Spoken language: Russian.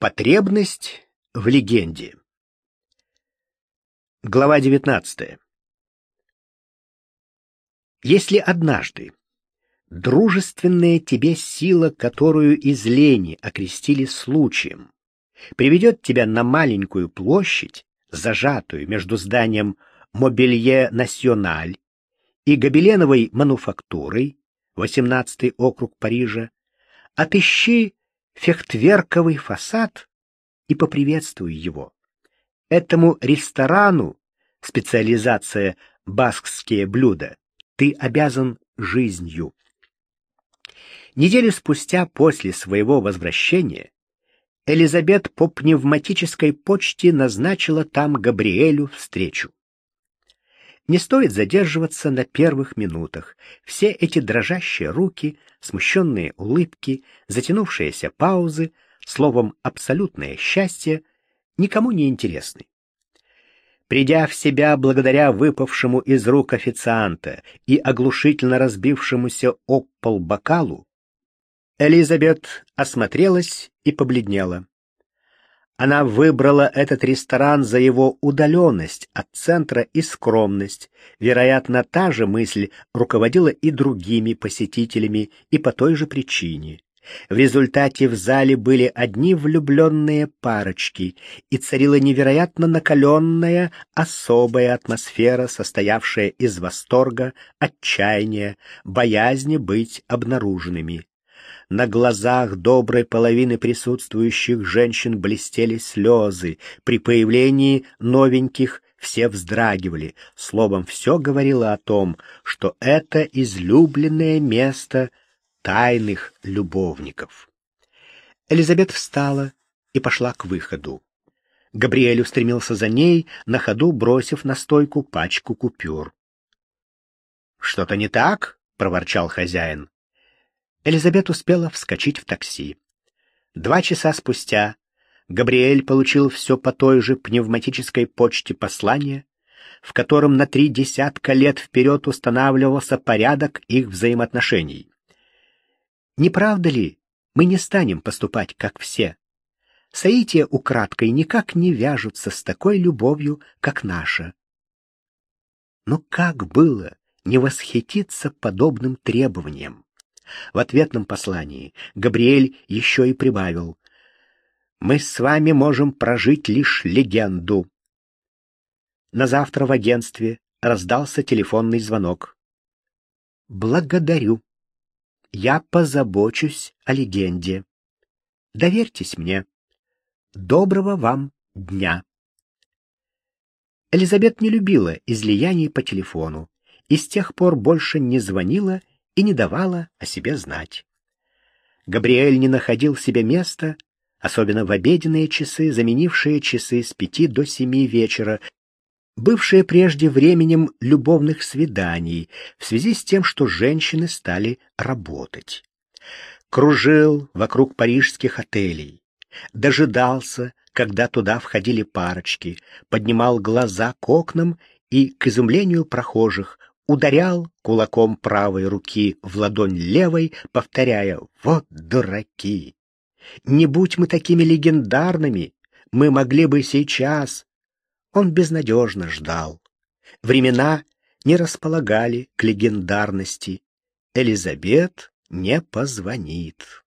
Потребность в легенде. Глава 19. Если однажды дружественная тебе сила, которую из лени окрестили случаем, приведет тебя на маленькую площадь, зажатую между зданием Мобилье Националь и Гобеленовой мануфактурой, 18 округ Парижа, отыщи фехтверковый фасад и поприветствуй его. Этому ресторану, специализация баскские блюда, ты обязан жизнью. Неделю спустя после своего возвращения Элизабет по пневматической почте назначила там Габриэлю встречу. Не стоит задерживаться на первых минутах. Все эти дрожащие руки, смущенные улыбки, затянувшиеся паузы, словом, абсолютное счастье, никому не интересны. Придя в себя благодаря выпавшему из рук официанта и оглушительно разбившемуся об пол бокалу, Элизабет осмотрелась и побледнела. Она выбрала этот ресторан за его удаленность от центра и скромность. Вероятно, та же мысль руководила и другими посетителями, и по той же причине. В результате в зале были одни влюбленные парочки, и царила невероятно накаленная, особая атмосфера, состоявшая из восторга, отчаяния, боязни быть обнаруженными. На глазах доброй половины присутствующих женщин блестели слезы. При появлении новеньких все вздрагивали. Словом, все говорило о том, что это излюбленное место тайных любовников. Элизабет встала и пошла к выходу. Габриэль устремился за ней, на ходу бросив на стойку пачку купюр. «Что-то не так?» — проворчал хозяин. Элизабет успела вскочить в такси. Два часа спустя Габриэль получил все по той же пневматической почте послание, в котором на три десятка лет вперед устанавливался порядок их взаимоотношений. Не правда ли, мы не станем поступать, как все? Соития украдкой никак не вяжутся с такой любовью, как наша. Но как было не восхититься подобным требованием? В ответном послании Габриэль еще и прибавил «Мы с вами можем прожить лишь легенду». На завтра в агентстве раздался телефонный звонок. «Благодарю. Я позабочусь о легенде. Доверьтесь мне. Доброго вам дня». Элизабет не любила излияний по телефону и с тех пор больше не звонила и не давала о себе знать. Габриэль не находил себе места, особенно в обеденные часы, заменившие часы с пяти до семи вечера, бывшие прежде временем любовных свиданий в связи с тем, что женщины стали работать. Кружил вокруг парижских отелей, дожидался, когда туда входили парочки, поднимал глаза к окнам и, к изумлению прохожих, ударял кулаком правой руки в ладонь левой, повторяя «Вот дураки!». Не будь мы такими легендарными, мы могли бы сейчас. Он безнадежно ждал. Времена не располагали к легендарности. Элизабет не позвонит.